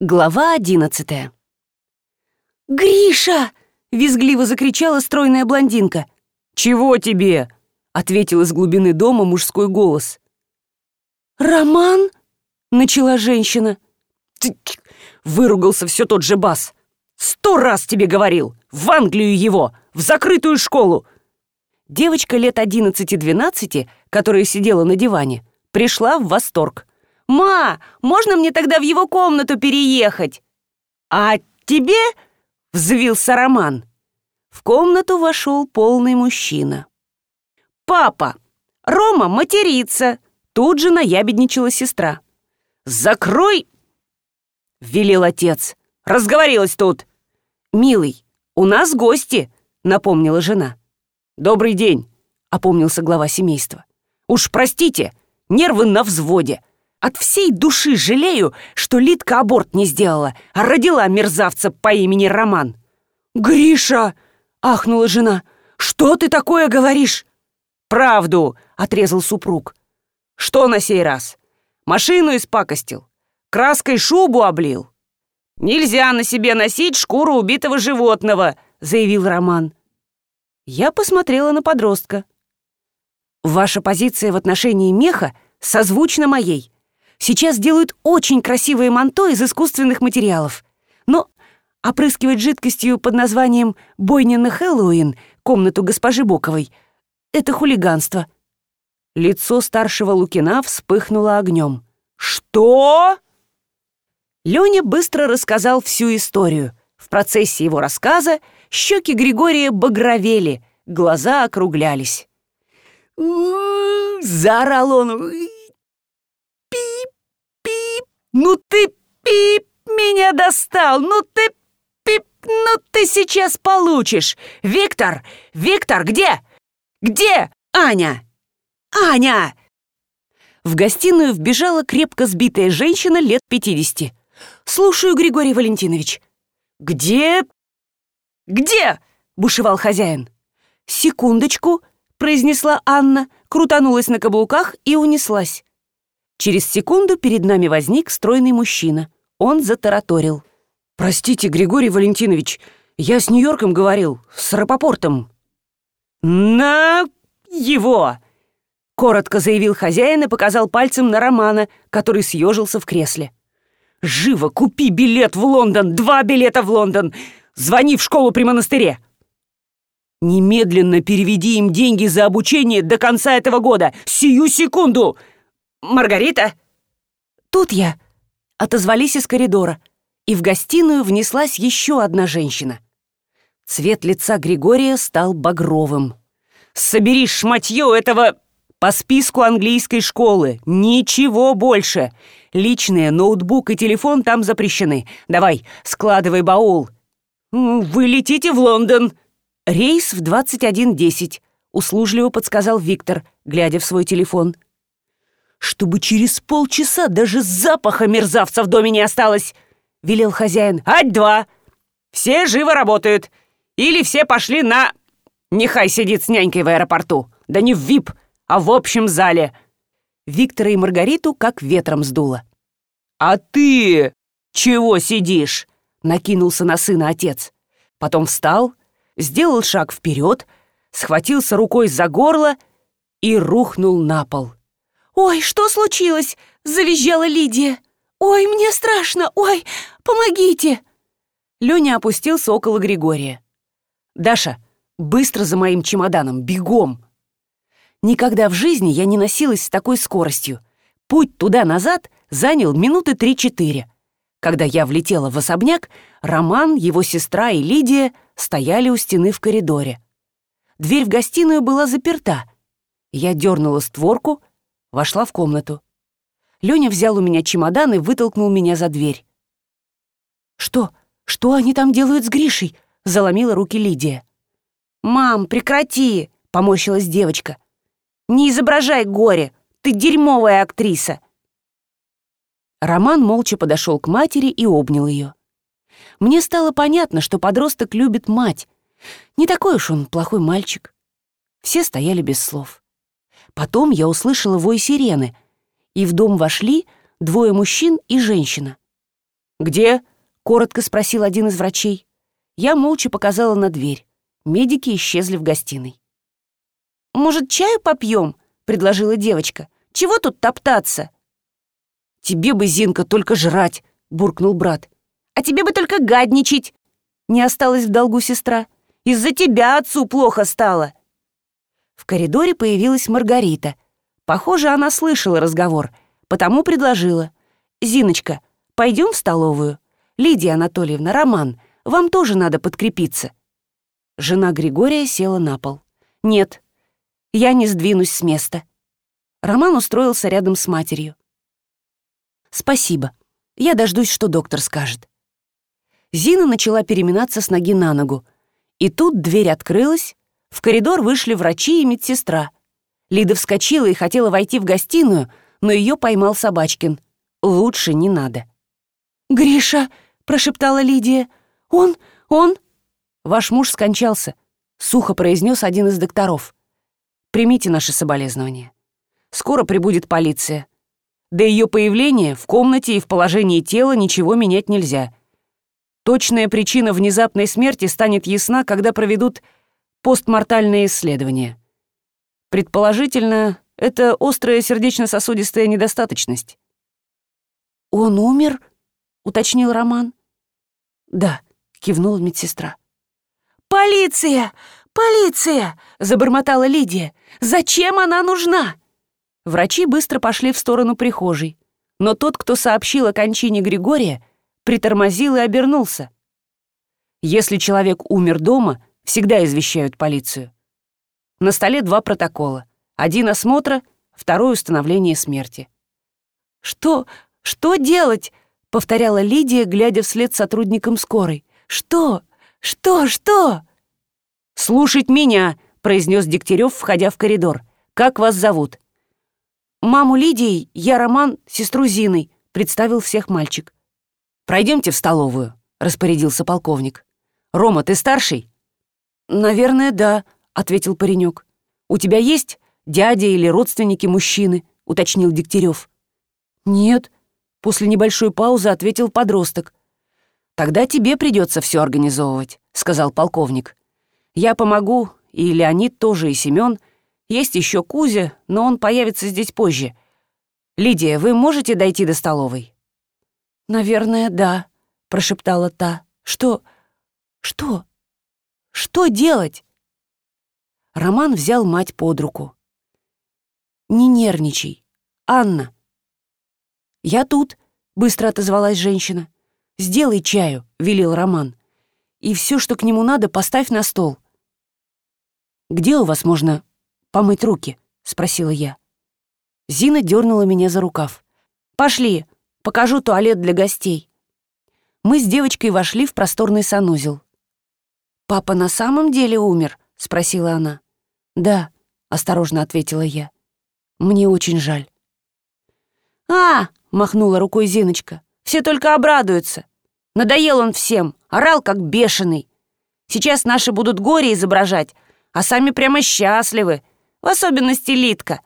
Глава одиннадцатая. «Гриша!» — визгливо закричала стройная блондинка. «Чего тебе?» — ответил из глубины дома мужской голос. «Роман?» — начала женщина. Выругался все тот же бас. «Сто раз тебе говорил! В Англию его! В закрытую школу!» Девочка лет одиннадцати-двенадцати, которая сидела на диване, пришла в восторг. «Ма, можно мне тогда в его комнату переехать?» «А тебе?» — взвился Роман. В комнату вошел полный мужчина. «Папа, Рома матерится!» Тут же наябедничала сестра. «Закрой!» — велел отец. «Разговорилась тут!» «Милый, у нас гости!» — напомнила жена. «Добрый день!» — опомнился глава семейства. «Уж простите, нервы на взводе. От всей души жалею, что Литка аборт не сделала, а родила мерзавца по имени Роман. «Гриша!» — ахнула жена. «Что ты такое говоришь?» «Правду!» — отрезал супруг. «Что на сей раз? Машину испакостил? Краской шубу облил?» «Нельзя на себе носить шкуру убитого животного», — заявил Роман. Я посмотрела на подростка. «Ваша позиция в отношении меха созвучна моей. Сейчас делают очень красивые манто из искусственных материалов. Но опрыскивать жидкостью под названием «Бойня на Хэллоуин» комнату госпожи Боковой — это хулиганство. Лицо старшего Лукина вспыхнуло огнем. «Что?» Леня быстро рассказал всю историю. В процессе его рассказа щеки Григория багровели, глаза округлялись. Заорал он. Ну ты пип меня достал! Ну ты пип! Ну ты сейчас получишь! Виктор! Виктор, где? Где Аня? Аня!» В гостиную вбежала крепко сбитая женщина лет пятидесяти. «Слушаю, Григорий Валентинович». «Где? Где?» — бушевал хозяин. «Секундочку», — произнесла Анна, крутанулась на каблуках и унеслась. Через секунду перед нами возник стройный мужчина. Он затараторил. «Простите, Григорий Валентинович, я с Нью-Йорком говорил, с Рапопортом». «На его!» Коротко заявил хозяин и показал пальцем на Романа, который съежился в кресле. «Живо купи билет в Лондон! Два билета в Лондон! Звони в школу при монастыре!» «Немедленно переведи им деньги за обучение до конца этого года! Сию секунду!» «Маргарита?» «Тут я», — отозвались из коридора, и в гостиную внеслась еще одна женщина. Цвет лица Григория стал багровым. «Собери шматье этого по списку английской школы. Ничего больше. Личные, ноутбук и телефон там запрещены. Давай, складывай баул. Вы летите в Лондон. Рейс в 21.10, услужливо подсказал Виктор, глядя в свой телефон чтобы через полчаса даже запаха мерзавца в доме не осталось!» — велел хозяин. «Ать-два! Все живо работают! Или все пошли на... Нехай сидит с нянькой в аэропорту! Да не в ВИП, а в общем зале!» Виктора и Маргариту как ветром сдуло. «А ты чего сидишь?» — накинулся на сына отец. Потом встал, сделал шаг вперед, схватился рукой за горло и рухнул на пол. «Ой, что случилось?» — завизжала Лидия. «Ой, мне страшно! Ой, помогите!» Леня опустился около Григория. «Даша, быстро за моим чемоданом, бегом!» Никогда в жизни я не носилась с такой скоростью. Путь туда-назад занял минуты три-четыре. Когда я влетела в особняк, Роман, его сестра и Лидия стояли у стены в коридоре. Дверь в гостиную была заперта. Я дернула створку, Вошла в комнату. Лёня взял у меня чемодан и вытолкнул меня за дверь. «Что? Что они там делают с Гришей?» — заломила руки Лидия. «Мам, прекрати!» — поморщилась девочка. «Не изображай горе! Ты дерьмовая актриса!» Роман молча подошел к матери и обнял ее. Мне стало понятно, что подросток любит мать. Не такой уж он плохой мальчик. Все стояли без слов. Потом я услышала вой сирены, и в дом вошли двое мужчин и женщина. «Где?» — коротко спросил один из врачей. Я молча показала на дверь. Медики исчезли в гостиной. «Может, чаю попьем?» — предложила девочка. «Чего тут топтаться?» «Тебе бы, Зинка, только жрать!» — буркнул брат. «А тебе бы только гадничать!» Не осталась в долгу сестра. «Из-за тебя отцу плохо стало!» В коридоре появилась Маргарита. Похоже, она слышала разговор, потому предложила. «Зиночка, пойдем в столовую? Лидия Анатольевна, Роман, вам тоже надо подкрепиться». Жена Григория села на пол. «Нет, я не сдвинусь с места». Роман устроился рядом с матерью. «Спасибо. Я дождусь, что доктор скажет». Зина начала переминаться с ноги на ногу. И тут дверь открылась, в коридор вышли врачи и медсестра. Лида вскочила и хотела войти в гостиную, но ее поймал Собачкин. «Лучше не надо». «Гриша!» — прошептала Лидия. «Он... он...» «Ваш муж скончался», — сухо произнес один из докторов. «Примите наши соболезнования. Скоро прибудет полиция. До ее появления в комнате и в положении тела ничего менять нельзя. Точная причина внезапной смерти станет ясна, когда проведут постмортальные исследования. Предположительно, это острая сердечно-сосудистая недостаточность». «Он умер?» — уточнил Роман. «Да», — кивнула медсестра. «Полиция! Полиция!» — забормотала Лидия. «Зачем она нужна?» Врачи быстро пошли в сторону прихожей, но тот, кто сообщил о кончине Григория, притормозил и обернулся. Если человек умер дома, всегда извещают полицию. На столе два протокола. Один осмотра, второй установление смерти. «Что? Что делать?» — повторяла Лидия, глядя вслед сотрудникам скорой. «Что? «Что, что?» «Слушать меня», — произнес Дегтярев, входя в коридор. «Как вас зовут?» «Маму Лидии, я Роман, сестру Зиной», — представил всех мальчик. «Пройдемте в столовую», — распорядился полковник. «Рома, ты старший?» «Наверное, да», — ответил паренек. «У тебя есть дядя или родственники мужчины?» — уточнил Дегтярев. «Нет», — после небольшой паузы ответил подросток. «Тогда тебе придется все организовывать», — сказал полковник. «Я помогу, и Леонид тоже, и Семен. Есть еще Кузя, но он появится здесь позже. Лидия, вы можете дойти до столовой?» «Наверное, да», — прошептала та. «Что? Что? Что делать?» Роман взял мать под руку. «Не нервничай. Анна». «Я тут», — быстро отозвалась женщина. «Сделай чаю», — велел Роман. «И все, что к нему надо, поставь на стол». «Где у вас можно помыть руки?» — спросила я. Зина дернула меня за рукав. «Пошли, покажу туалет для гостей». Мы с девочкой вошли в просторный санузел. «Папа на самом деле умер?» — спросила она. «Да», — осторожно ответила я. «Мне очень жаль». «А!» — махнула рукой Зиночка. Все только обрадуются. Надоел он всем, орал как бешеный. Сейчас наши будут горе изображать, а сами прямо счастливы, в особенности Литка.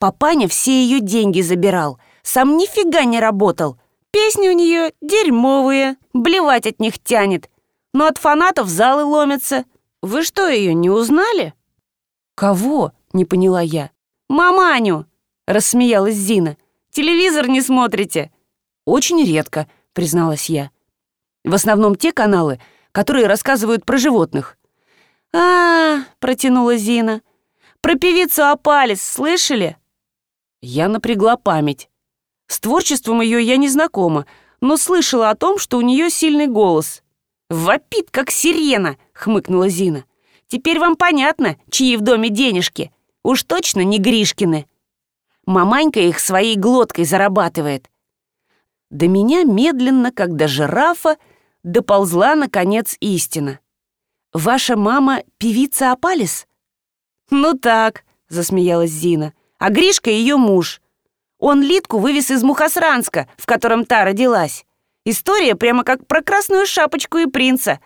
Папаня все ее деньги забирал, сам нифига не работал. Песни у нее дерьмовые, блевать от них тянет. Но от фанатов залы ломятся. Вы что, ее не узнали? Кого? Не поняла я. Маманю, рассмеялась Зина. Телевизор не смотрите. «Очень редко», — призналась я. «В основном те каналы, которые рассказывают про животных». А, -а, -а протянула Зина. «Про певицу Апалис слышали?» Я напрягла память. С творчеством ее я не знакома, но слышала о том, что у нее сильный голос. «Вопит, как сирена!» — хмыкнула Зина. «Теперь вам понятно, чьи в доме денежки. Уж точно не Гришкины. Маманька их своей глоткой зарабатывает. До меня медленно, как до жирафа, доползла, наконец, истина. «Ваша мама певица Апалис?» «Ну так», — засмеялась Зина. «А Гришка ее муж. Он Литку вывез из Мухосранска, в котором та родилась. История прямо как про красную шапочку и принца».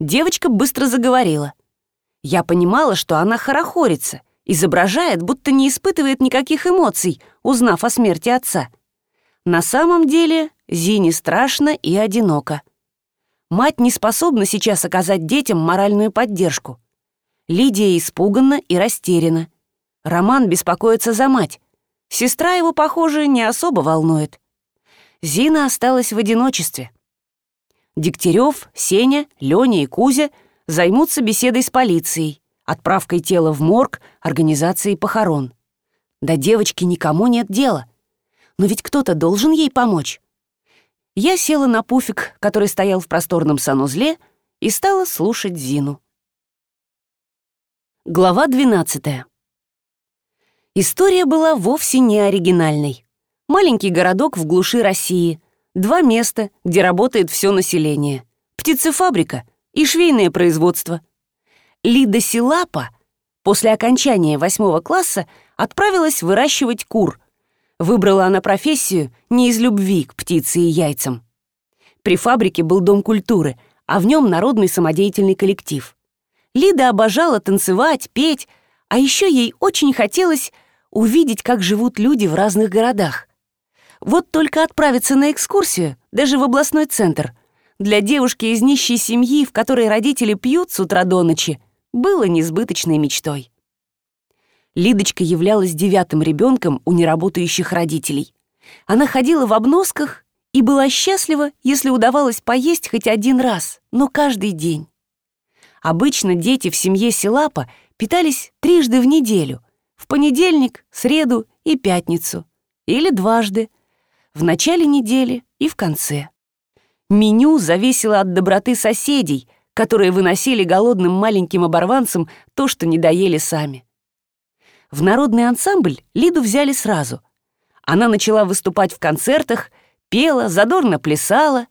Девочка быстро заговорила. Я понимала, что она хорохорится, изображает, будто не испытывает никаких эмоций, узнав о смерти отца. На самом деле Зине страшно и одиноко. Мать не способна сейчас оказать детям моральную поддержку. Лидия испуганна и растеряна. Роман беспокоится за мать. Сестра его, похоже, не особо волнует. Зина осталась в одиночестве. Дегтярев, Сеня, Леня и Кузя займутся беседой с полицией, отправкой тела в морг, организацией похорон. До девочки никому нет дела. Но ведь кто-то должен ей помочь. Я села на пуфик, который стоял в просторном санузле, и стала слушать Зину. Глава 12. История была вовсе не оригинальной. Маленький городок в глуши России, два места, где работает все население. Птицефабрика и швейное производство. Лида Силапа после окончания восьмого класса отправилась выращивать кур. Выбрала она профессию не из любви к птице и яйцам. При фабрике был дом культуры, а в нем народный самодеятельный коллектив. Лида обожала танцевать, петь, а еще ей очень хотелось увидеть, как живут люди в разных городах. Вот только отправиться на экскурсию, даже в областной центр, для девушки из нищей семьи, в которой родители пьют с утра до ночи, было несбыточной мечтой. Лидочка являлась девятым ребенком у неработающих родителей. Она ходила в обносках и была счастлива, если удавалось поесть хоть один раз, но каждый день. Обычно дети в семье Силапа питались трижды в неделю, в понедельник, среду и пятницу, или дважды, в начале недели и в конце. Меню зависело от доброты соседей, которые выносили голодным маленьким оборванцам то, что не доели сами. В народный ансамбль Лиду взяли сразу. Она начала выступать в концертах, пела, задорно плясала.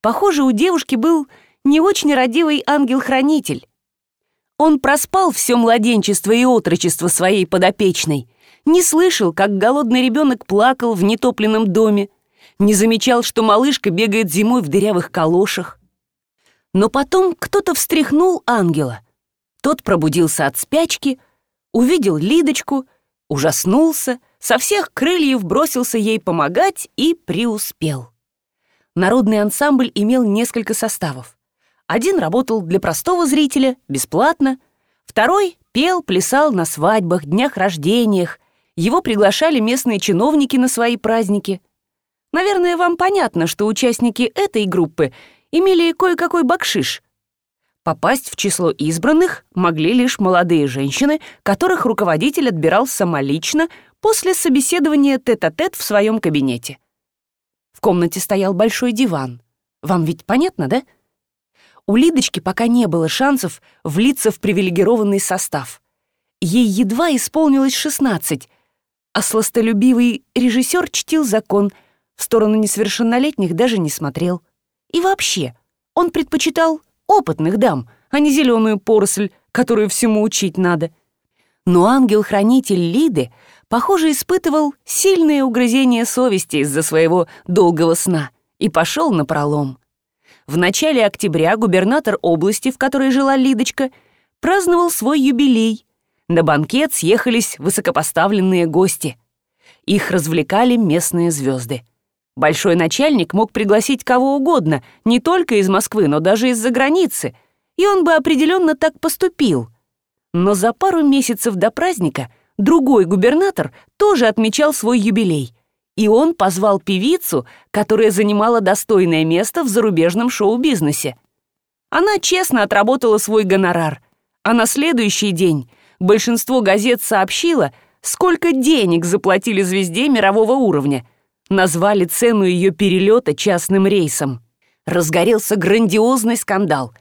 Похоже, у девушки был не очень родивый ангел-хранитель. Он проспал все младенчество и отрочество своей подопечной, не слышал, как голодный ребенок плакал в нетопленном доме, не замечал, что малышка бегает зимой в дырявых калошах. Но потом кто-то встряхнул ангела. Тот пробудился от спячки, увидел Лидочку, ужаснулся, со всех крыльев бросился ей помогать и преуспел. Народный ансамбль имел несколько составов. Один работал для простого зрителя, бесплатно, второй пел, плясал на свадьбах, днях рождениях, его приглашали местные чиновники на свои праздники. Наверное, вам понятно, что участники этой группы имели кое-какой бакшиш — Попасть в число избранных могли лишь молодые женщины, которых руководитель отбирал самолично после собеседования тет-а-тет -тет в своем кабинете. В комнате стоял большой диван. Вам ведь понятно, да? У Лидочки пока не было шансов влиться в привилегированный состав. Ей едва исполнилось 16, а сластолюбивый режиссер чтил закон, в сторону несовершеннолетних даже не смотрел. И вообще, он предпочитал опытных дам, а не зеленую поросль, которую всему учить надо. Но ангел-хранитель Лиды, похоже, испытывал сильные угрызения совести из-за своего долгого сна и пошел на пролом. В начале октября губернатор области, в которой жила Лидочка, праздновал свой юбилей. На банкет съехались высокопоставленные гости. Их развлекали местные звезды. Большой начальник мог пригласить кого угодно, не только из Москвы, но даже из-за границы, и он бы определенно так поступил. Но за пару месяцев до праздника другой губернатор тоже отмечал свой юбилей, и он позвал певицу, которая занимала достойное место в зарубежном шоу-бизнесе. Она честно отработала свой гонорар, а на следующий день большинство газет сообщило, сколько денег заплатили звезде мирового уровня — назвали цену ее перелета частным рейсом. Разгорелся грандиозный скандал.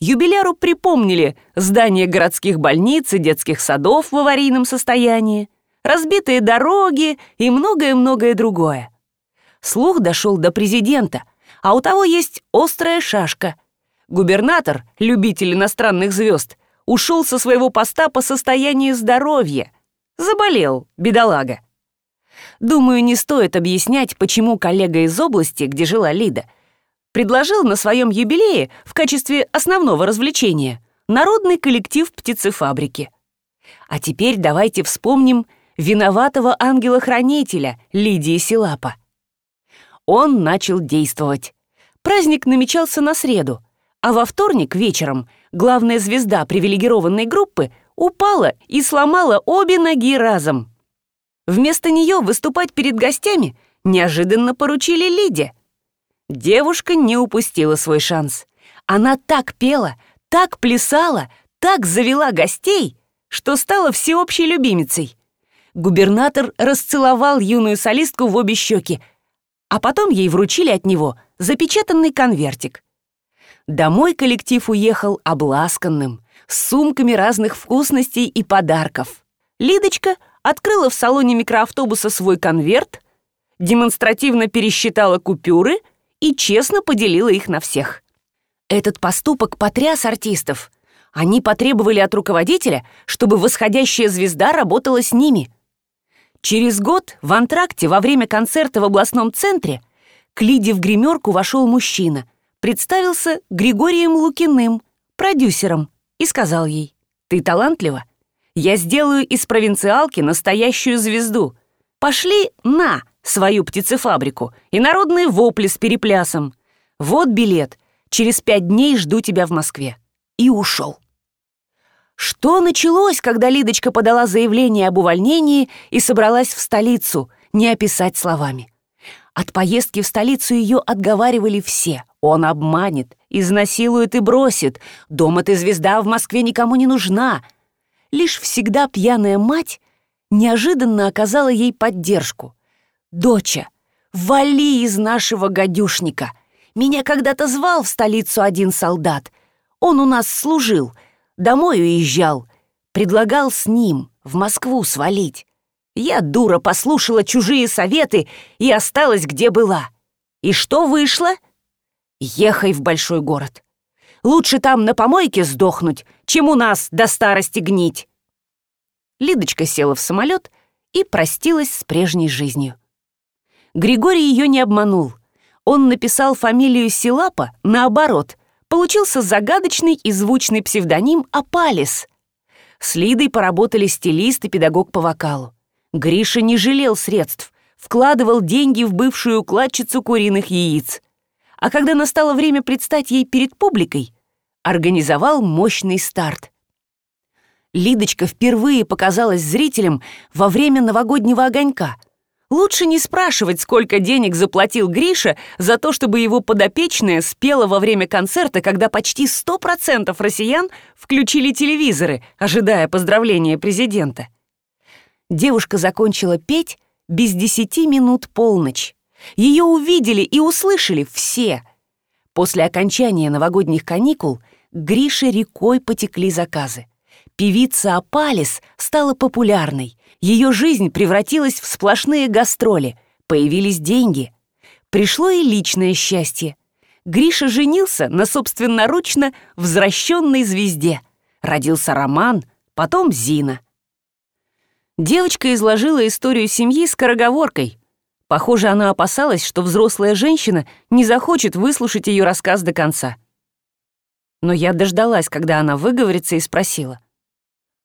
Юбиляру припомнили здания городских больниц и детских садов в аварийном состоянии, разбитые дороги и многое-многое другое. Слух дошел до президента, а у того есть острая шашка. Губернатор, любитель иностранных звезд, ушел со своего поста по состоянию здоровья. Заболел, бедолага. Думаю, не стоит объяснять, почему коллега из области, где жила Лида, предложил на своем юбилее в качестве основного развлечения народный коллектив птицефабрики. А теперь давайте вспомним виноватого ангела-хранителя Лидии Силапа. Он начал действовать. Праздник намечался на среду, а во вторник вечером главная звезда привилегированной группы упала и сломала обе ноги разом. Вместо нее выступать перед гостями неожиданно поручили Лиде. Девушка не упустила свой шанс. Она так пела, так плясала, так завела гостей, что стала всеобщей любимицей. Губернатор расцеловал юную солистку в обе щеки, а потом ей вручили от него запечатанный конвертик. Домой коллектив уехал обласканным, с сумками разных вкусностей и подарков. Лидочка открыла в салоне микроавтобуса свой конверт, демонстративно пересчитала купюры и честно поделила их на всех. Этот поступок потряс артистов. Они потребовали от руководителя, чтобы восходящая звезда работала с ними. Через год в антракте во время концерта в областном центре к Лиде в гримерку вошел мужчина, представился Григорием Лукиным, продюсером, и сказал ей, «Ты талантлива? Я сделаю из провинциалки настоящую звезду. Пошли на свою птицефабрику и народные вопли с переплясом. Вот билет, через пять дней жду тебя в Москве». И ушел. Что началось, когда Лидочка подала заявление об увольнении и собралась в столицу, не описать словами. От поездки в столицу ее отговаривали все. Он обманет, изнасилует и бросит. Дома ты звезда в Москве никому не нужна. Лишь всегда пьяная мать неожиданно оказала ей поддержку. «Доча, вали из нашего гадюшника. Меня когда-то звал в столицу один солдат. Он у нас служил, домой уезжал. Предлагал с ним в Москву свалить. Я, дура, послушала чужие советы и осталась где была. И что вышло? Ехай в большой город. Лучше там на помойке сдохнуть, чем у нас до старости гнить. Лидочка села в самолет и простилась с прежней жизнью. Григорий ее не обманул. Он написал фамилию Силапа наоборот. Получился загадочный и звучный псевдоним Апалис. С Лидой поработали стилист и педагог по вокалу. Гриша не жалел средств, вкладывал деньги в бывшую укладчицу куриных яиц. А когда настало время предстать ей перед публикой, организовал мощный старт. Лидочка впервые показалась зрителям во время новогоднего огонька. Лучше не спрашивать, сколько денег заплатил Гриша за то, чтобы его подопечная спела во время концерта, когда почти 100% россиян включили телевизоры, ожидая поздравления президента девушка закончила петь без десяти минут полночь. Ее увидели и услышали все. После окончания новогодних каникул Грише рекой потекли заказы. Певица Апалис стала популярной. Ее жизнь превратилась в сплошные гастроли. Появились деньги. Пришло и личное счастье. Гриша женился на собственноручно возвращенной звезде. Родился Роман, потом Зина. Девочка изложила историю семьи скороговоркой. Похоже, она опасалась, что взрослая женщина не захочет выслушать ее рассказ до конца. Но я дождалась, когда она выговорится и спросила.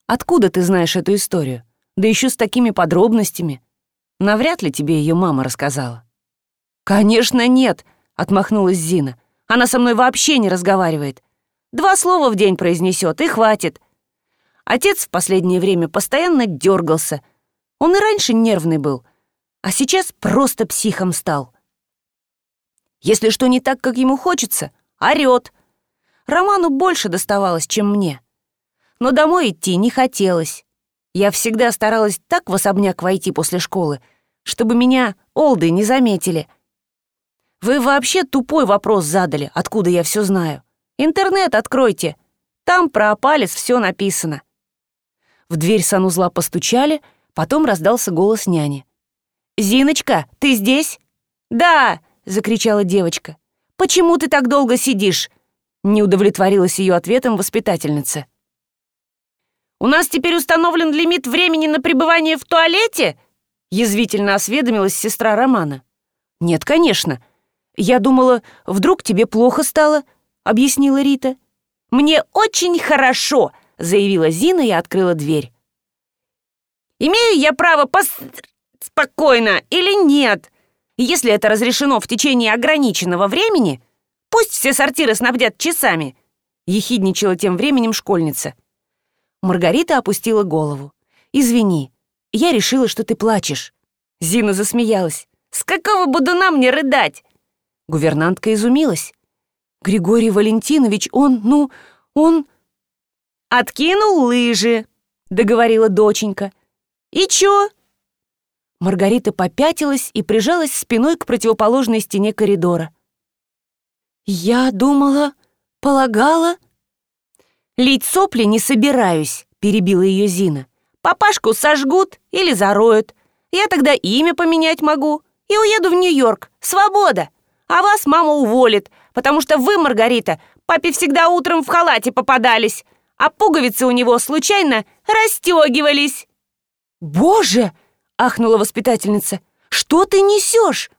«Откуда ты знаешь эту историю? Да еще с такими подробностями. Навряд ли тебе ее мама рассказала». «Конечно нет», — отмахнулась Зина. «Она со мной вообще не разговаривает. Два слова в день произнесет и хватит. Отец в последнее время постоянно дергался. Он и раньше нервный был, а сейчас просто психом стал. Если что не так, как ему хочется, орёт. Роману больше доставалось, чем мне. Но домой идти не хотелось. Я всегда старалась так в особняк войти после школы, чтобы меня олды не заметили. Вы вообще тупой вопрос задали, откуда я все знаю. Интернет откройте. Там про Апалис все написано. В дверь санузла постучали, потом раздался голос няни. «Зиночка, ты здесь?» «Да!» — закричала девочка. «Почему ты так долго сидишь?» Не удовлетворилась ее ответом воспитательница. «У нас теперь установлен лимит времени на пребывание в туалете?» Язвительно осведомилась сестра Романа. «Нет, конечно. Я думала, вдруг тебе плохо стало», — объяснила Рита. «Мне очень хорошо», заявила Зина и открыла дверь. «Имею я право пос... спокойно или нет? Если это разрешено в течение ограниченного времени, пусть все сортиры снабдят часами», — ехидничала тем временем школьница. Маргарита опустила голову. «Извини, я решила, что ты плачешь». Зина засмеялась. «С какого будуна мне рыдать?» Гувернантка изумилась. «Григорий Валентинович, он, ну, он...» «Откинул лыжи», — договорила доченька. «И чё?» Маргарита попятилась и прижалась спиной к противоположной стене коридора. «Я думала, полагала...» «Лить сопли не собираюсь», — перебила ее Зина. «Папашку сожгут или зароют. Я тогда имя поменять могу и уеду в Нью-Йорк. Свобода! А вас мама уволит, потому что вы, Маргарита, папе всегда утром в халате попадались, а пуговицы у него случайно расстегивались». «Боже!» — ахнула воспитательница. «Что ты несешь?»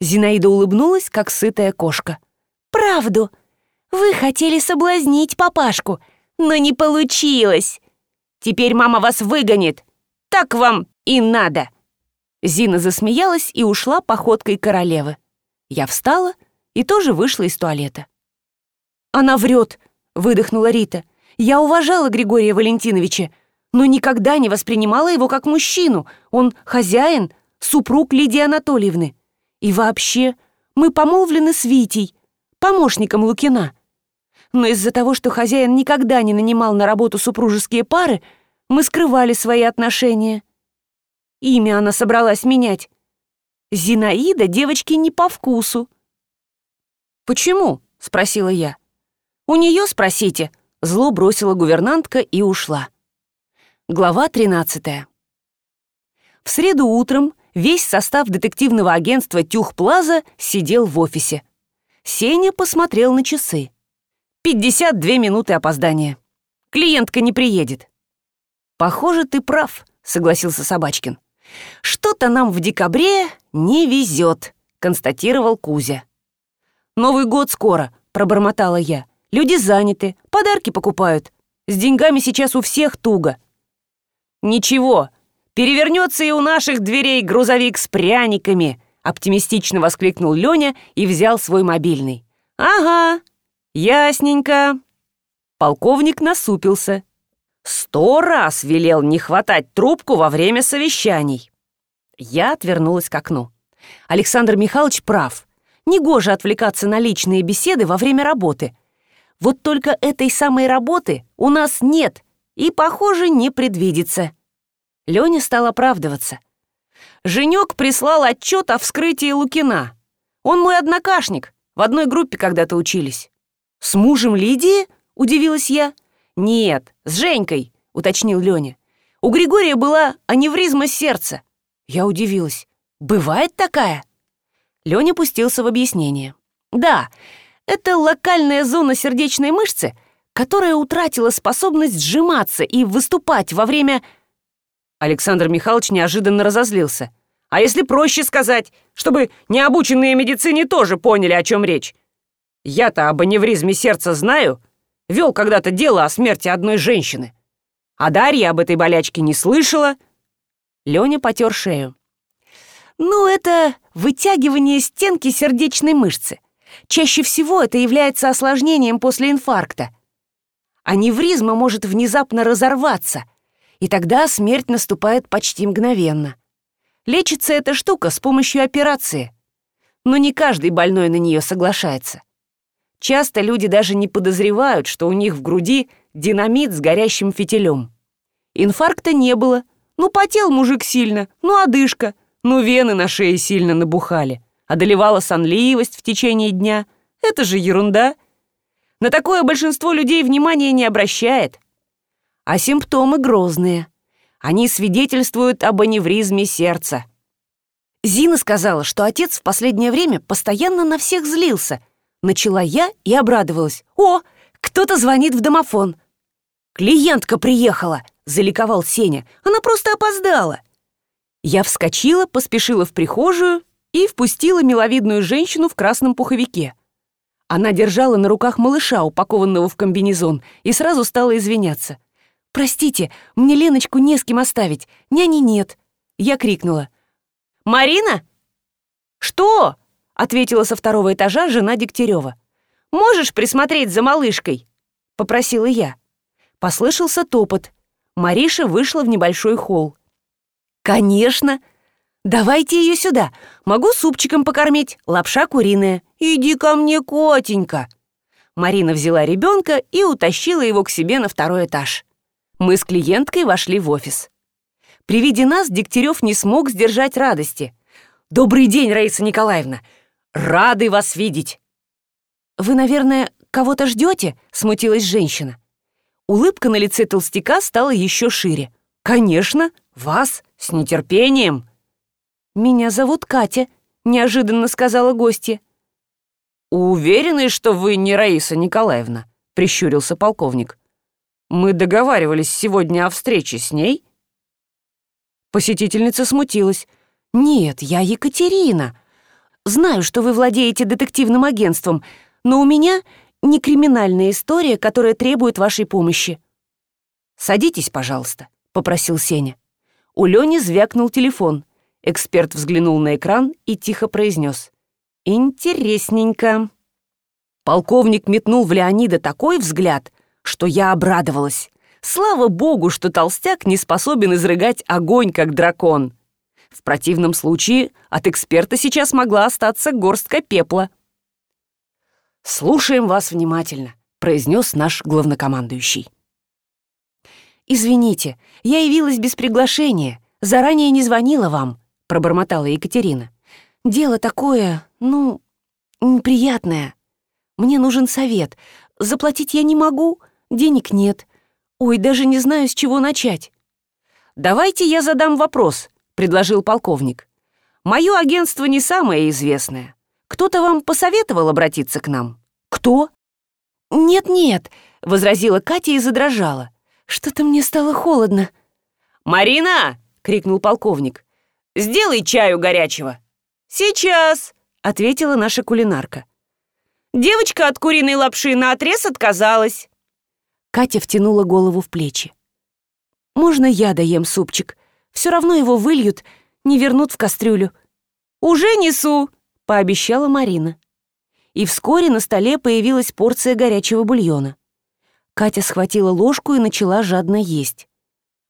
Зинаида улыбнулась, как сытая кошка. «Правду. Вы хотели соблазнить папашку, но не получилось. Теперь мама вас выгонит. Так вам и надо». Зина засмеялась и ушла походкой королевы. Я встала и тоже вышла из туалета. «Она врет», — выдохнула Рита. «Я уважала Григория Валентиновича, но никогда не воспринимала его как мужчину. Он хозяин, супруг Лидии Анатольевны. И вообще, мы помолвлены с Витей, помощником Лукина. Но из-за того, что хозяин никогда не нанимал на работу супружеские пары, мы скрывали свои отношения. Имя она собралась менять. Зинаида девочке не по вкусу. «Почему?» — спросила я. «У нее спросите», — зло бросила гувернантка и ушла. Глава 13. В среду утром весь состав детективного агентства «Тюх Плаза» сидел в офисе. Сеня посмотрел на часы. 52 минуты опоздания. Клиентка не приедет. «Похоже, ты прав», — согласился Собачкин. «Что-то нам в декабре не везет», — констатировал Кузя. «Новый год скоро», — пробормотала я. «Люди заняты, подарки покупают. С деньгами сейчас у всех туго». «Ничего, перевернется и у наших дверей грузовик с пряниками», — оптимистично воскликнул Леня и взял свой мобильный. «Ага, ясненько». Полковник насупился. Сто раз велел не хватать трубку во время совещаний. Я отвернулась к окну. Александр Михайлович прав. Негоже отвлекаться на личные беседы во время работы. Вот только этой самой работы у нас нет и, похоже, не предвидится. Леня стал оправдываться. Женек прислал отчет о вскрытии Лукина. Он мой однокашник, в одной группе когда-то учились. «С мужем Лидии?» — удивилась я. «Нет, с Женькой», — уточнил Леня. «У Григория была аневризма сердца». Я удивилась. «Бывает такая?» Леня пустился в объяснение. «Да, это локальная зона сердечной мышцы, которая утратила способность сжиматься и выступать во время...» Александр Михайлович неожиданно разозлился. «А если проще сказать, чтобы необученные медицине тоже поняли, о чем речь? Я-то об аневризме сердца знаю, Вел когда-то дело о смерти одной женщины. А Дарья об этой болячке не слышала. Леня потер шею. Ну, это вытягивание стенки сердечной мышцы. Чаще всего это является осложнением после инфаркта. Аневризма может внезапно разорваться, и тогда смерть наступает почти мгновенно. Лечится эта штука с помощью операции. Но не каждый больной на нее соглашается. Часто люди даже не подозревают, что у них в груди динамит с горящим фитилем. Инфаркта не было. Ну, потел мужик сильно, ну, одышка, ну, вены на шее сильно набухали. Одолевала сонливость в течение дня. Это же ерунда. На такое большинство людей внимания не обращает. А симптомы грозные. Они свидетельствуют об аневризме сердца. Зина сказала, что отец в последнее время постоянно на всех злился — Начала я и обрадовалась. «О, кто-то звонит в домофон!» «Клиентка приехала!» — заликовал Сеня. «Она просто опоздала!» Я вскочила, поспешила в прихожую и впустила миловидную женщину в красном пуховике. Она держала на руках малыша, упакованного в комбинезон, и сразу стала извиняться. «Простите, мне Леночку не с кем оставить, няни нет!» Я крикнула. «Марина?» «Что?» — ответила со второго этажа жена Дегтярева. «Можешь присмотреть за малышкой?» — попросила я. Послышался топот. Мариша вышла в небольшой холл. «Конечно! Давайте ее сюда. Могу супчиком покормить, лапша куриная. Иди ко мне, котенька!» Марина взяла ребенка и утащила его к себе на второй этаж. Мы с клиенткой вошли в офис. При виде нас Дегтярев не смог сдержать радости. «Добрый день, Раиса Николаевна! Рады вас видеть!» «Вы, наверное, кого-то ждете?» — смутилась женщина. Улыбка на лице толстяка стала еще шире. «Конечно, вас, с нетерпением!» «Меня зовут Катя», — неожиданно сказала гостья. «Уверены, что вы не Раиса Николаевна?» — прищурился полковник. «Мы договаривались сегодня о встрече с ней?» Посетительница смутилась. «Нет, я Екатерина. Знаю, что вы владеете детективным агентством, но у меня не криминальная история, которая требует вашей помощи». «Садитесь, пожалуйста», — попросил Сеня. У Лёни звякнул телефон. Эксперт взглянул на экран и тихо произнес. «Интересненько». Полковник метнул в Леонида такой взгляд, что я обрадовалась. Слава богу, что толстяк не способен изрыгать огонь, как дракон. В противном случае от эксперта сейчас могла остаться горстка пепла. «Слушаем вас внимательно», — произнес наш главнокомандующий. «Извините, я явилась без приглашения, заранее не звонила вам», — пробормотала Екатерина. «Дело такое, ну, неприятное. Мне нужен совет. Заплатить я не могу, денег нет. Ой, даже не знаю, с чего начать. «Давайте я задам вопрос», — предложил полковник. «Мое агентство не самое известное. Кто-то вам посоветовал обратиться к нам?» «Кто?» «Нет-нет», — возразила Катя и задрожала. «Что-то мне стало холодно». «Марина!» — крикнул полковник. «Сделай чаю горячего». «Сейчас!» — ответила наша кулинарка. Девочка от куриной лапши наотрез отказалась. Катя втянула голову в плечи. «Можно я доем супчик? Все равно его выльют, не вернут в кастрюлю». «Уже несу», — пообещала Марина. И вскоре на столе появилась порция горячего бульона. Катя схватила ложку и начала жадно есть.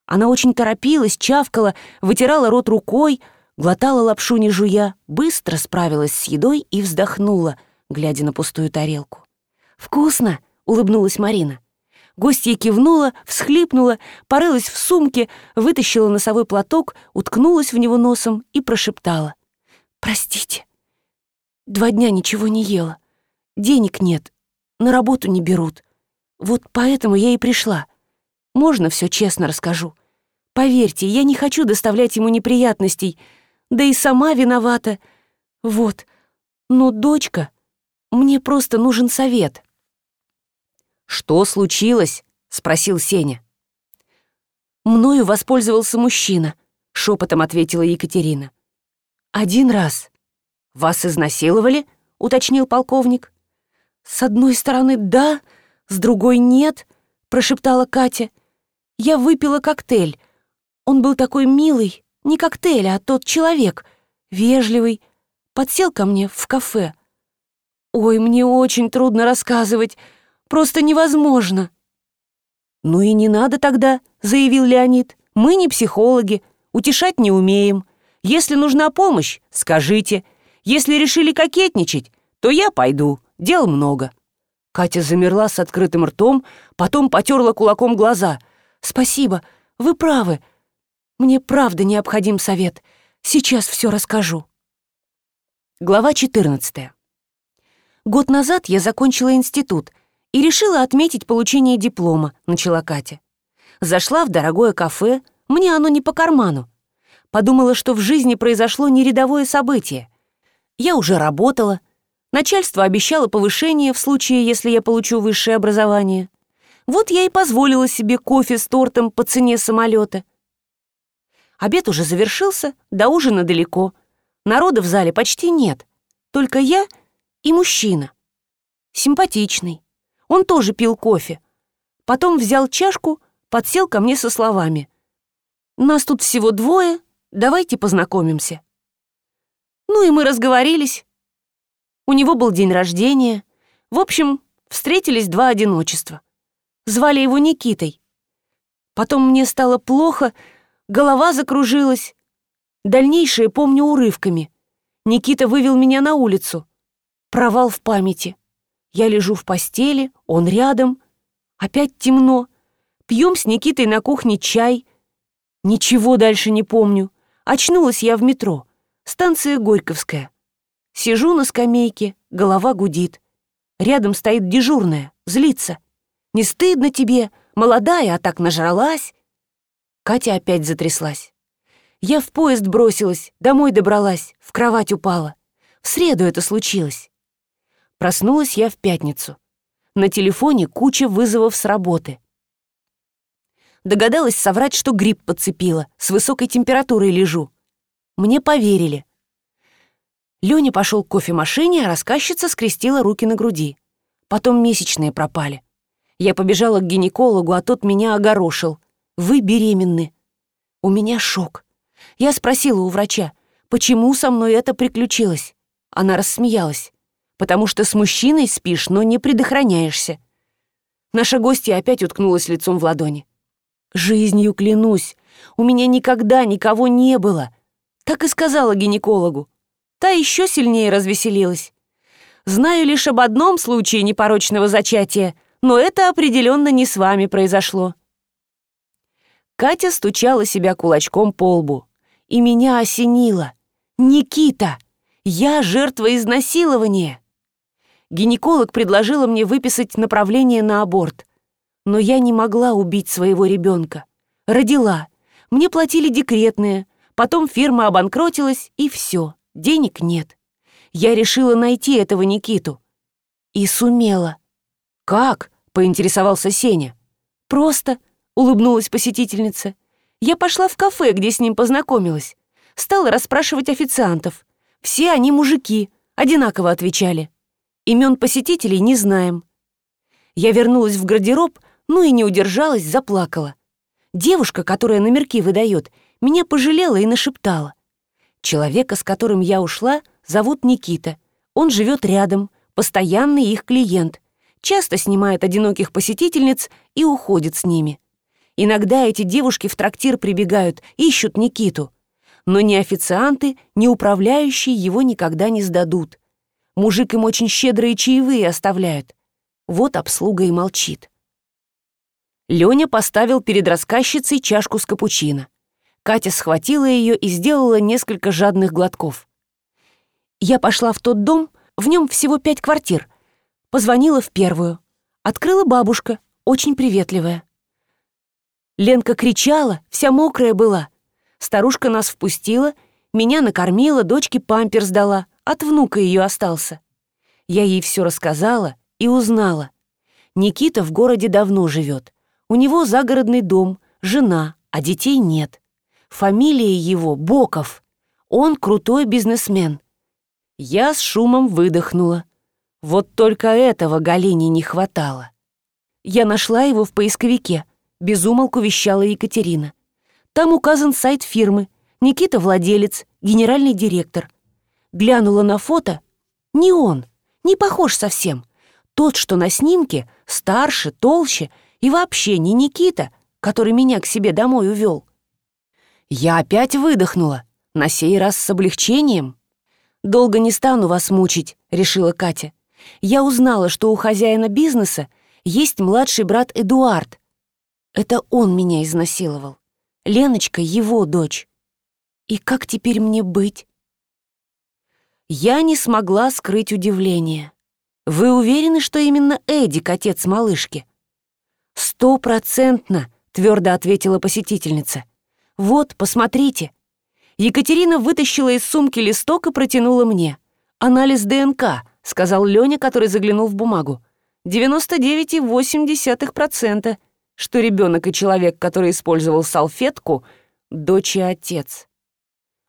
Она очень торопилась, чавкала, вытирала рот рукой, глотала лапшу не жуя, быстро справилась с едой и вздохнула, глядя на пустую тарелку. «Вкусно!» — улыбнулась Марина. Гостья кивнула, всхлипнула, порылась в сумке, вытащила носовой платок, уткнулась в него носом и прошептала. «Простите, два дня ничего не ела. Денег нет, на работу не берут. Вот поэтому я и пришла. Можно все честно расскажу. Поверьте, я не хочу доставлять ему неприятностей, да и сама виновата. Вот, но дочка, мне просто нужен совет». «Что случилось?» — спросил Сеня. «Мною воспользовался мужчина», — шепотом ответила Екатерина. «Один раз». «Вас изнасиловали?» — уточнил полковник. «С одной стороны, да, с другой нет», — прошептала Катя. «Я выпила коктейль. Он был такой милый, не коктейль, а тот человек, вежливый, подсел ко мне в кафе. Ой, мне очень трудно рассказывать, Просто невозможно». «Ну и не надо тогда», — заявил Леонид. «Мы не психологи, утешать не умеем. Если нужна помощь, скажите. Если решили кокетничать, то я пойду, дел много». Катя замерла с открытым ртом, потом потерла кулаком глаза. «Спасибо, вы правы. Мне правда необходим совет. Сейчас все расскажу». Глава 14. Год назад я закончила институт — и решила отметить получение диплома, начала Катя. Зашла в дорогое кафе, мне оно не по карману. Подумала, что в жизни произошло нерядовое событие. Я уже работала, начальство обещало повышение в случае, если я получу высшее образование. Вот я и позволила себе кофе с тортом по цене самолета. Обед уже завершился, до ужина далеко. Народа в зале почти нет, только я и мужчина. Симпатичный, он тоже пил кофе. Потом взял чашку, подсел ко мне со словами. «Нас тут всего двое, давайте познакомимся». Ну и мы разговорились. У него был день рождения. В общем, встретились два одиночества. Звали его Никитой. Потом мне стало плохо, голова закружилась. Дальнейшее помню урывками. Никита вывел меня на улицу. Провал в памяти. Я лежу в постели, он рядом. Опять темно. Пьем с Никитой на кухне чай. Ничего дальше не помню. Очнулась я в метро. Станция Горьковская. Сижу на скамейке, голова гудит. Рядом стоит дежурная, злится. «Не стыдно тебе? Молодая, а так нажралась?» Катя опять затряслась. Я в поезд бросилась, домой добралась, в кровать упала. В среду это случилось. Проснулась я в пятницу. На телефоне куча вызовов с работы. Догадалась соврать, что грипп подцепила, с высокой температурой лежу. Мне поверили. Лёня пошел к кофемашине, а рассказчица скрестила руки на груди. Потом месячные пропали. Я побежала к гинекологу, а тот меня огорошил. «Вы беременны». У меня шок. Я спросила у врача, почему со мной это приключилось. Она рассмеялась. «Потому что с мужчиной спишь, но не предохраняешься». Наша гостья опять уткнулась лицом в ладони. «Жизнью клянусь, у меня никогда никого не было», так и сказала гинекологу. Та еще сильнее развеселилась. Знаю лишь об одном случае непорочного зачатия, но это определенно не с вами произошло. Катя стучала себя кулачком по лбу. И меня осенило. «Никита! Я жертва изнасилования!» Гинеколог предложила мне выписать направление на аборт. Но я не могла убить своего ребенка. Родила. Мне платили декретные, Потом фирма обанкротилась, и все, денег нет. Я решила найти этого Никиту. И сумела. «Как?» — поинтересовался Сеня. «Просто», — улыбнулась посетительница. «Я пошла в кафе, где с ним познакомилась. Стала расспрашивать официантов. Все они мужики, одинаково отвечали. Имен посетителей не знаем. Я вернулась в гардероб, ну и не удержалась, заплакала. Девушка, которая номерки выдает, меня пожалела и нашептала. Человека, с которым я ушла, зовут Никита. Он живет рядом, постоянный их клиент. Часто снимает одиноких посетительниц и уходит с ними. Иногда эти девушки в трактир прибегают, ищут Никиту. Но ни официанты, ни управляющие его никогда не сдадут. Мужик им очень щедрые чаевые оставляют. Вот обслуга и молчит. Лёня поставил перед рассказчицей чашку с капучино. Катя схватила ее и сделала несколько жадных глотков. Я пошла в тот дом, в нем всего пять квартир. Позвонила в первую. Открыла бабушка, очень приветливая. Ленка кричала, вся мокрая была. Старушка нас впустила, меня накормила, дочке памперс дала, от внука ее остался. Я ей все рассказала и узнала. Никита в городе давно живет. У него загородный дом, жена, а детей нет. Фамилия его Боков. Он крутой бизнесмен. Я с шумом выдохнула. Вот только этого Галине не хватало. Я нашла его в поисковике. Безумолку вещала Екатерина. Там указан сайт фирмы. Никита владелец, генеральный директор. Глянула на фото. Не он, не похож совсем. Тот, что на снимке, старше, толще и вообще не Никита, который меня к себе домой увел. Я опять выдохнула, на сей раз с облегчением. «Долго не стану вас мучить», — решила Катя. «Я узнала, что у хозяина бизнеса есть младший брат Эдуард. Это он меня изнасиловал. Леночка — его дочь. И как теперь мне быть?» Я не смогла скрыть удивление. «Вы уверены, что именно Эдик — отец малышки?» «Стопроцентно», — твердо ответила посетительница. «Вот, посмотрите». Екатерина вытащила из сумки листок и протянула мне. «Анализ ДНК», — сказал Лёня, который заглянул в бумагу. «99,8%, что ребенок и человек, который использовал салфетку, дочь и отец».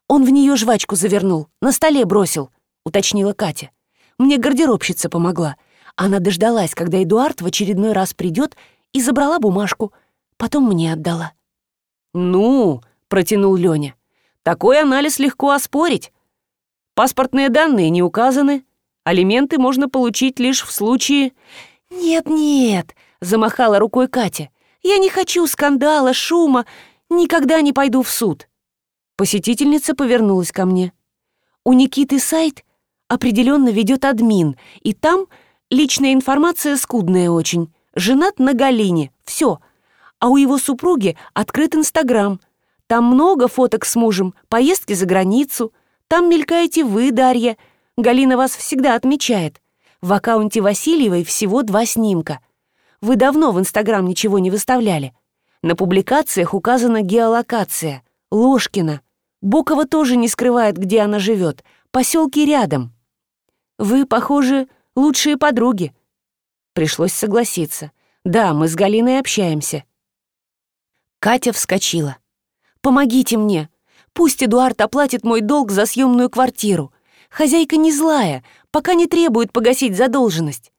«Он в нее жвачку завернул, на столе бросил», — уточнила Катя. «Мне гардеробщица помогла. Она дождалась, когда Эдуард в очередной раз придет, и забрала бумажку. Потом мне отдала». «Ну», — протянул Лёня, — «такой анализ легко оспорить. Паспортные данные не указаны. Алименты можно получить лишь в случае... «Нет-нет», — замахала рукой Катя. «Я не хочу скандала, шума, никогда не пойду в суд». Посетительница повернулась ко мне. «У Никиты сайт определенно ведет админ, и там личная информация скудная очень. Женат на Галине, все. А у его супруги открыт Инстаграм. Там много фоток с мужем, поездки за границу — там мелькаете вы, Дарья. Галина вас всегда отмечает. В аккаунте Васильевой всего два снимка. Вы давно в Инстаграм ничего не выставляли. На публикациях указана геолокация. Ложкина. Бокова тоже не скрывает, где она живет. Поселки рядом. Вы, похоже, лучшие подруги. Пришлось согласиться. Да, мы с Галиной общаемся. Катя вскочила. «Помогите мне! Пусть Эдуард оплатит мой долг за съемную квартиру. Хозяйка не злая, пока не требует погасить задолженность.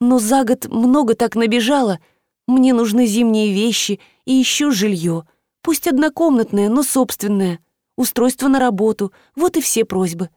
Но за год много так набежало. Мне нужны зимние вещи и еще жилье. Пусть однокомнатное, но собственное. Устройство на работу. Вот и все просьбы.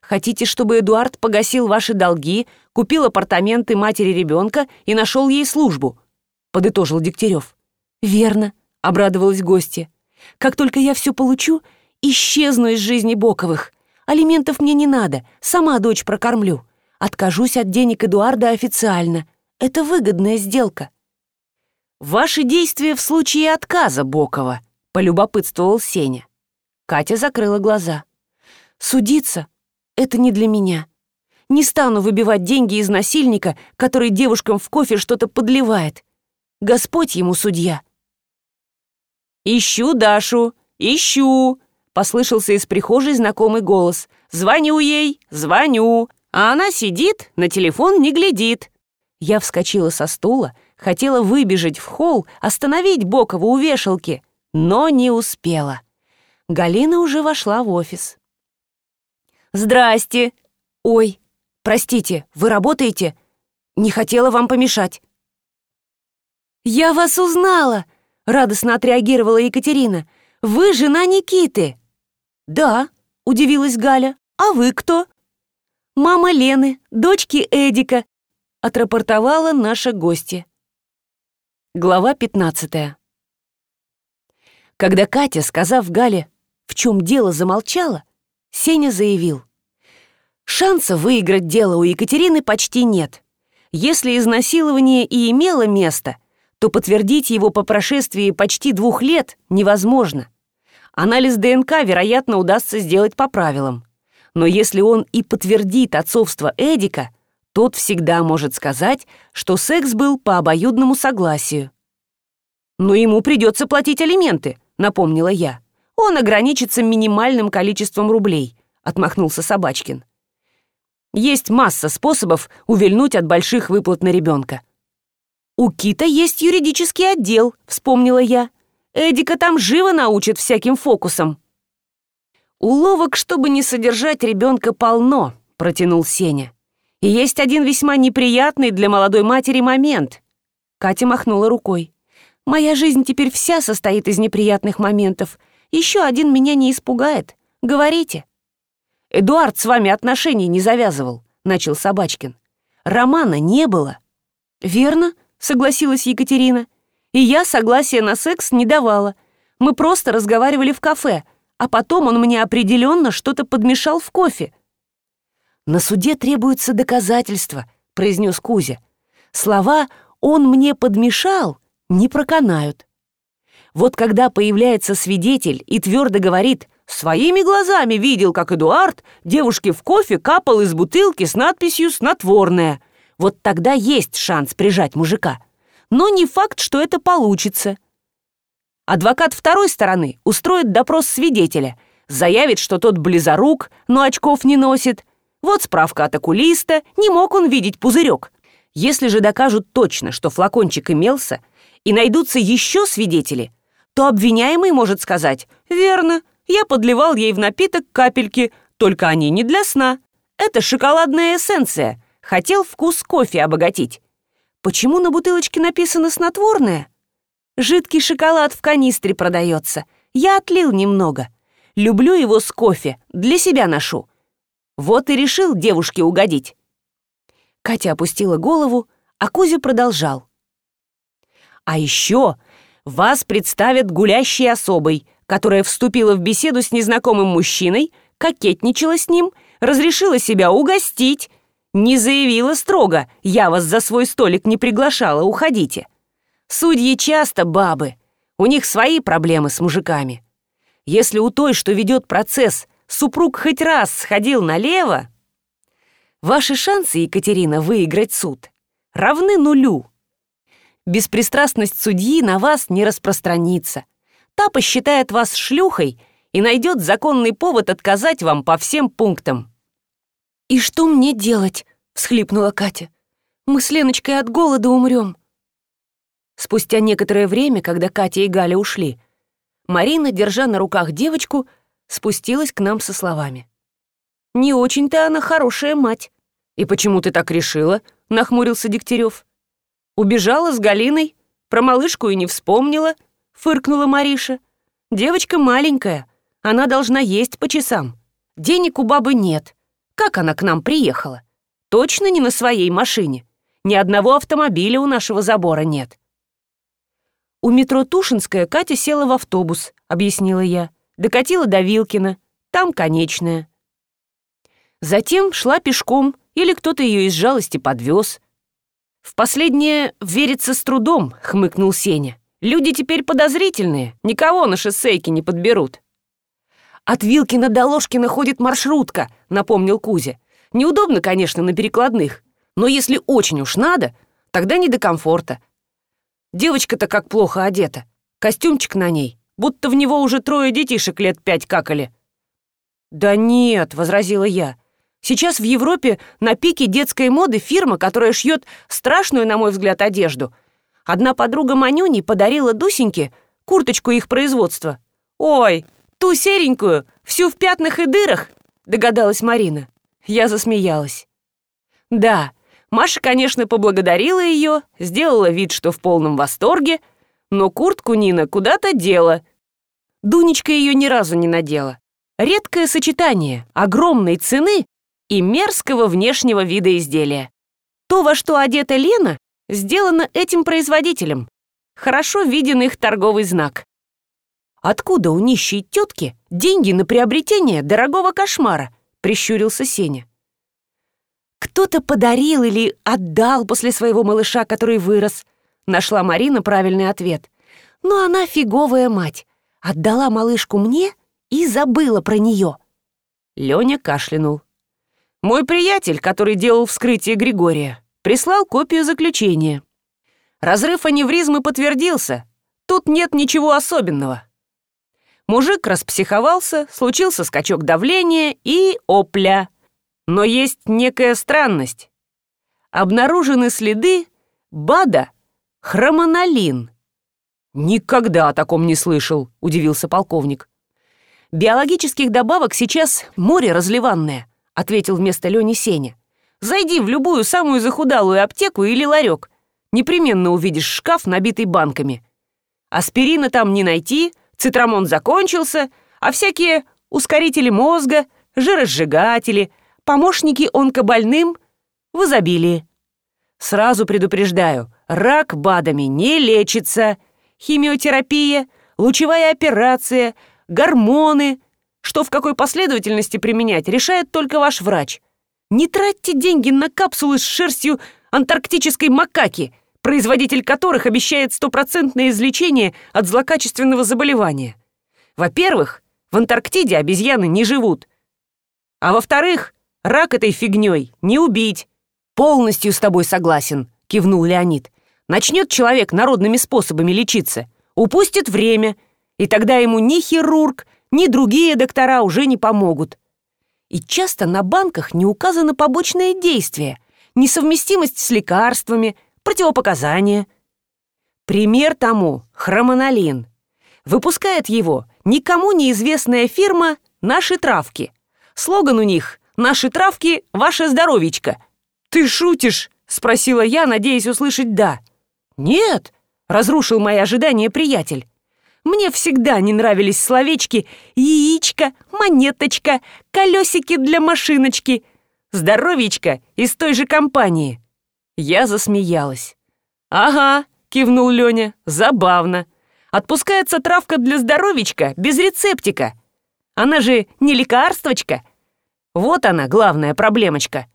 Хотите, чтобы Эдуард погасил ваши долги, купил апартаменты матери ребенка и нашел ей службу?» — подытожил Дегтярев. «Верно», — обрадовалась гостья. Как только я все получу, исчезну из жизни Боковых. Алиментов мне не надо, сама дочь прокормлю. Откажусь от денег Эдуарда официально. Это выгодная сделка». «Ваши действия в случае отказа Бокова», — полюбопытствовал Сеня. Катя закрыла глаза. «Судиться — это не для меня. Не стану выбивать деньги из насильника, который девушкам в кофе что-то подливает. Господь ему судья». «Ищу Дашу! Ищу!» — послышался из прихожей знакомый голос. «Звоню ей! Звоню!» А она сидит, на телефон не глядит. Я вскочила со стула, хотела выбежать в холл, остановить Бокова у вешалки, но не успела. Галина уже вошла в офис. «Здрасте!» «Ой, простите, вы работаете?» «Не хотела вам помешать». «Я вас узнала!» Радостно отреагировала Екатерина. «Вы жена Никиты!» «Да», — удивилась Галя. «А вы кто?» «Мама Лены, дочки Эдика», — отрапортовала наша гостья. Глава 15 Когда Катя, сказав Гале, в чем дело замолчала, Сеня заявил. Шанса выиграть дело у Екатерины почти нет. Если изнасилование и имело место — то подтвердить его по прошествии почти двух лет невозможно. Анализ ДНК, вероятно, удастся сделать по правилам. Но если он и подтвердит отцовство Эдика, тот всегда может сказать, что секс был по обоюдному согласию. «Но ему придется платить алименты», — напомнила я. «Он ограничится минимальным количеством рублей», — отмахнулся Собачкин. «Есть масса способов увильнуть от больших выплат на ребенка. «У Кита есть юридический отдел», — вспомнила я. «Эдика там живо научит всяким фокусам». «Уловок, чтобы не содержать ребенка, полно», — протянул Сеня. «И есть один весьма неприятный для молодой матери момент». Катя махнула рукой. «Моя жизнь теперь вся состоит из неприятных моментов. Еще один меня не испугает. Говорите». «Эдуард с вами отношений не завязывал», — начал Собачкин. «Романа не было». «Верно», — согласилась Екатерина. «И я согласия на секс не давала. Мы просто разговаривали в кафе, а потом он мне определенно что-то подмешал в кофе». «На суде требуются доказательства», — произнес Кузя. «Слова «он мне подмешал» не проканают. Вот когда появляется свидетель и твердо говорит «Своими глазами видел, как Эдуард девушке в кофе капал из бутылки с надписью «Снотворное», вот тогда есть шанс прижать мужика. Но не факт, что это получится. Адвокат второй стороны устроит допрос свидетеля, заявит, что тот близорук, но очков не носит. Вот справка от окулиста, не мог он видеть пузырек. Если же докажут точно, что флакончик имелся, и найдутся еще свидетели, то обвиняемый может сказать «Верно, я подливал ей в напиток капельки, только они не для сна. Это шоколадная эссенция, Хотел вкус кофе обогатить. Почему на бутылочке написано снотворное? Жидкий шоколад в канистре продается. Я отлил немного. Люблю его с кофе, для себя ношу. Вот и решил девушке угодить. Катя опустила голову, а Кузя продолжал. А еще вас представят гулящей особой, которая вступила в беседу с незнакомым мужчиной, кокетничала с ним, разрешила себя угостить, не заявила строго «я вас за свой столик не приглашала, уходите». Судьи часто бабы, у них свои проблемы с мужиками. Если у той, что ведет процесс, супруг хоть раз сходил налево, ваши шансы, Екатерина, выиграть суд равны нулю. Беспристрастность судьи на вас не распространится. Та посчитает вас шлюхой и найдет законный повод отказать вам по всем пунктам. «И что мне делать?» — всхлипнула Катя. «Мы с Леночкой от голода умрем». Спустя некоторое время, когда Катя и Галя ушли, Марина, держа на руках девочку, спустилась к нам со словами. «Не очень-то она хорошая мать». «И почему ты так решила?» — нахмурился Дегтярев. «Убежала с Галиной, про малышку и не вспомнила», — фыркнула Мариша. «Девочка маленькая, она должна есть по часам. Денег у бабы нет. Как она к нам приехала? Точно не на своей машине. Ни одного автомобиля у нашего забора нет». «У метро Тушинская Катя села в автобус», — объяснила я. Докатила до Вилкина. Там конечная. Затем шла пешком, или кто-то ее из жалости подвез. «В последнее верится с трудом», — хмыкнул Сеня. «Люди теперь подозрительные, никого на шоссейке не подберут». «От Вилкина до Ложкина ходит маршрутка», — напомнил Кузя. «Неудобно, конечно, на перекладных, но если очень уж надо, тогда не до комфорта. Девочка-то как плохо одета. Костюмчик на ней, будто в него уже трое детишек лет пять какали». «Да нет», — возразила я. «Сейчас в Европе на пике детской моды фирма, которая шьет страшную, на мой взгляд, одежду. Одна подруга Манюни подарила Дусеньке курточку их производства. Ой, ту серенькую, всю в пятнах и дырах», — догадалась Марина. Я засмеялась. «Да, Маша, конечно, поблагодарила ее, сделала вид, что в полном восторге, но куртку Нина куда-то дела. Дунечка ее ни разу не надела. Редкое сочетание огромной цены и мерзкого внешнего вида изделия. То, во что одета Лена, сделано этим производителем. Хорошо виден их торговый знак. Откуда у нищей тетки деньги на приобретение дорогого кошмара? Прищурился Сеня. Кто-то подарил или отдал после своего малыша, который вырос. Нашла Марина правильный ответ. Но она фиговая мать. Отдала малышку мне и забыла про нее. Леня кашлянул. Мой приятель, который делал вскрытие Григория, прислал копию заключения. Разрыв аневризмы подтвердился. Тут нет ничего особенного. Мужик распсиховался, случился скачок давления и опля. Но есть некая странность. Обнаружены следы БАДа хромонолин. «Никогда о таком не слышал», — удивился полковник. «Биологических добавок сейчас море разливанное», — ответил вместо Лени Сеня. «Зайди в любую самую захудалую аптеку или ларек. Непременно увидишь шкаф, набитый банками. Аспирина там не найти, цитрамон закончился, а всякие ускорители мозга, жиросжигатели — помощники онкобольным в изобилии. Сразу предупреждаю, рак БАДами не лечится. Химиотерапия, лучевая операция, гормоны. Что в какой последовательности применять, решает только ваш врач. Не тратьте деньги на капсулы с шерстью антарктической макаки, производитель которых обещает стопроцентное излечение от злокачественного заболевания. Во-первых, в Антарктиде обезьяны не живут. А во-вторых, Рак этой фигней не убить. Полностью с тобой согласен, кивнул Леонид. Начнет человек народными способами лечиться, упустит время, и тогда ему ни хирург, ни другие доктора уже не помогут. И часто на банках не указано побочное действие, несовместимость с лекарствами, противопоказания. Пример тому – хромонолин. Выпускает его никому неизвестная фирма «Наши травки». Слоган у них Наши травки — ваше здоровичко». «Ты шутишь?» — спросила я, надеясь услышать «да». «Нет», — разрушил мои ожидания приятель. Мне всегда не нравились словечки «яичко», «монеточка», «колесики для машиночки», «здоровичка» из той же компании. Я засмеялась. «Ага», — кивнул Леня, — «забавно. Отпускается травка для здоровичка без рецептика. Она же не лекарствочка. Вот она, главная проблемочка.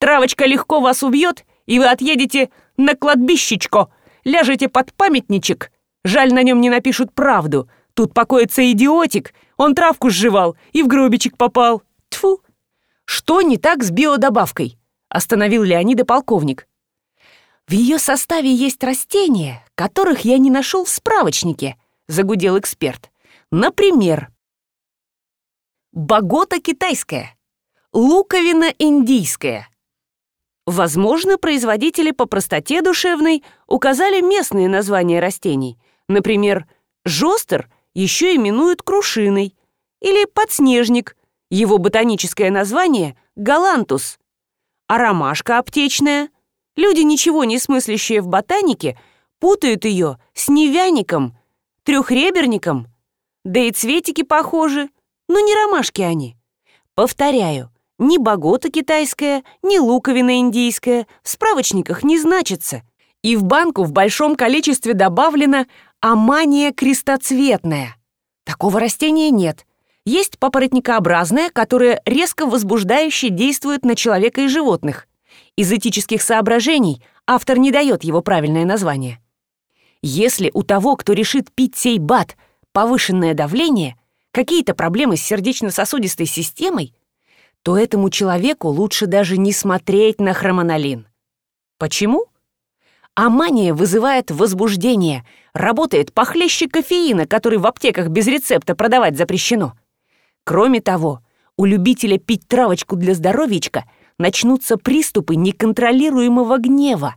Травочка легко вас убьет, и вы отъедете на кладбищечко, ляжете под памятничек. Жаль, на нем не напишут правду. Тут покоится идиотик, он травку сживал и в гробичек попал. Тфу. Что не так с биодобавкой? Остановил Леонида полковник. В ее составе есть растения, которых я не нашел в справочнике, загудел эксперт. Например, багота китайская, луковина индийская, Возможно, производители по простоте душевной указали местные названия растений. Например, жостер еще именуют крушиной или подснежник. Его ботаническое название — галантус. А ромашка аптечная. Люди, ничего не смыслящие в ботанике, путают ее с невяником, трехреберником. Да и цветики похожи, но не ромашки они. Повторяю, ни багота китайская, ни луковина индийская в справочниках не значится. И в банку в большом количестве добавлено амания крестоцветная. Такого растения нет. Есть папоротникообразное, которое резко возбуждающе действует на человека и животных. Из этических соображений автор не дает его правильное название. Если у того, кто решит пить сей бат, повышенное давление, какие-то проблемы с сердечно-сосудистой системой – то этому человеку лучше даже не смотреть на хромонолин. Почему? А мания вызывает возбуждение, работает похлеще кофеина, который в аптеках без рецепта продавать запрещено. Кроме того, у любителя пить травочку для здоровичка начнутся приступы неконтролируемого гнева.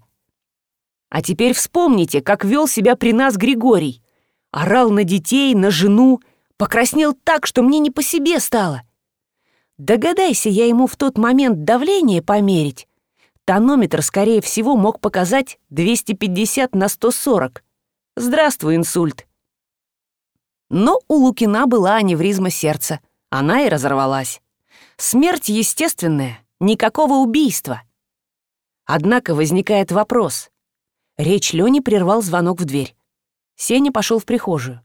А теперь вспомните, как вел себя при нас Григорий. Орал на детей, на жену, покраснел так, что мне не по себе стало. Догадайся я ему в тот момент давление померить. Тонометр, скорее всего, мог показать 250 на 140. Здравствуй, инсульт. Но у Лукина была аневризма сердца. Она и разорвалась. Смерть естественная, никакого убийства. Однако возникает вопрос. Речь Лёни прервал звонок в дверь. Сеня пошел в прихожую.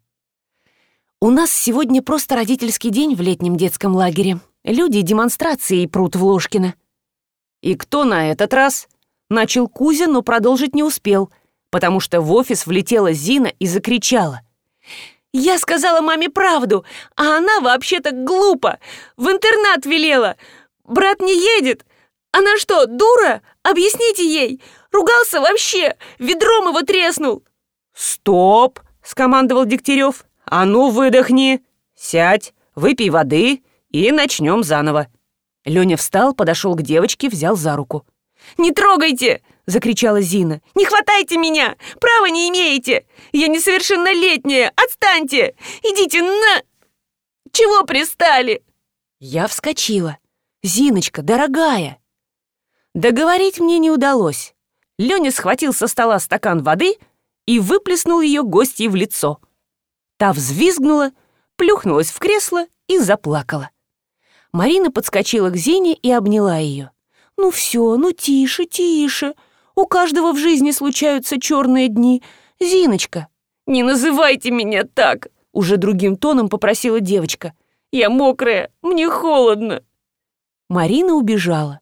«У нас сегодня просто родительский день в летнем детском лагере», Люди демонстрации прут в Ложкино. И кто на этот раз? Начал Кузя, но продолжить не успел, потому что в офис влетела Зина и закричала. «Я сказала маме правду, а она вообще-то глупо. В интернат велела. Брат не едет. Она что, дура? Объясните ей. Ругался вообще. Ведром его треснул». «Стоп!» — скомандовал Дегтярев. «А ну, выдохни. Сядь, выпей воды и начнем заново». Леня встал, подошел к девочке, взял за руку. «Не трогайте!» — закричала Зина. «Не хватайте меня! Права не имеете! Я несовершеннолетняя! Отстаньте! Идите на... Чего пристали?» Я вскочила. «Зиночка, дорогая!» Договорить мне не удалось. Леня схватил со стола стакан воды и выплеснул ее гостье в лицо. Та взвизгнула, плюхнулась в кресло и заплакала. Марина подскочила к Зине и обняла ее. «Ну все, ну тише, тише. У каждого в жизни случаются черные дни. Зиночка!» «Не называйте меня так!» Уже другим тоном попросила девочка. «Я мокрая, мне холодно!» Марина убежала.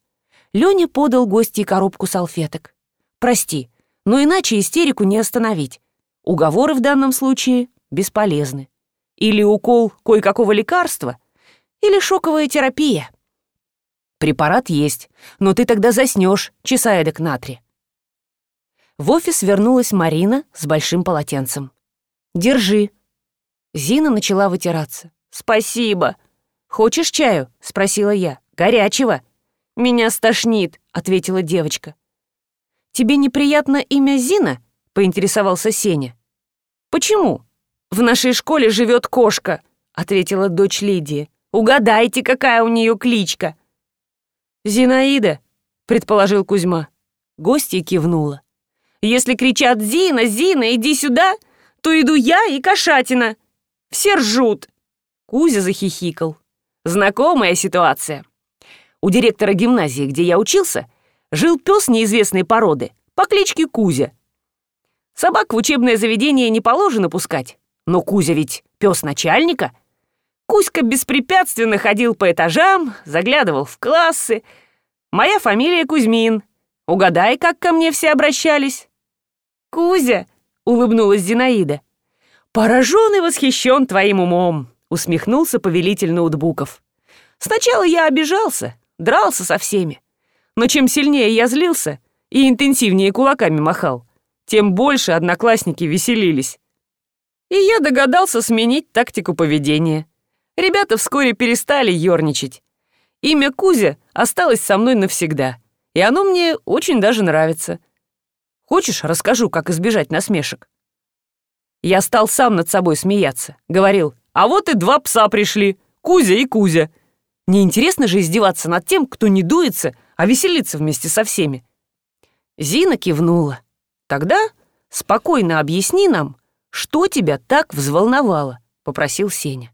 Леня подал гостье коробку салфеток. «Прости, но иначе истерику не остановить. Уговоры в данном случае бесполезны. Или укол кое-какого лекарства — или шоковая терапия. Препарат есть, но ты тогда заснешь, часа эдак на три. В офис вернулась Марина с большим полотенцем. «Держи». Зина начала вытираться. «Спасибо. Хочешь чаю?» — спросила я. «Горячего». «Меня стошнит», — ответила девочка. «Тебе неприятно имя Зина?» — поинтересовался Сеня. «Почему?» «В нашей школе живет кошка», — ответила дочь Лидии. Угадайте, какая у нее кличка!» «Зинаида», — предположил Кузьма. Гостья кивнула. «Если кричат «Зина, Зина, иди сюда!» то иду я и кошатина. Все ржут. Кузя захихикал. Знакомая ситуация. У директора гимназии, где я учился, жил пес неизвестной породы по кличке Кузя. Собак в учебное заведение не положено пускать, но Кузя ведь пес начальника. Кузька беспрепятственно ходил по этажам, заглядывал в классы. Моя фамилия Кузьмин. Угадай, как ко мне все обращались. «Кузя!» — улыбнулась Зинаида. «Поражен и восхищен твоим умом!» — усмехнулся повелитель ноутбуков. «Сначала я обижался, дрался со всеми. Но чем сильнее я злился и интенсивнее кулаками махал, тем больше одноклассники веселились. И я догадался сменить тактику поведения. Ребята вскоре перестали ерничать. Имя Кузя осталось со мной навсегда, и оно мне очень даже нравится. Хочешь, расскажу, как избежать насмешек? Я стал сам над собой смеяться. Говорил, а вот и два пса пришли, Кузя и Кузя. Неинтересно же издеваться над тем, кто не дуется, а веселится вместе со всеми. Зина кивнула. Тогда спокойно объясни нам, что тебя так взволновало, попросил Сеня.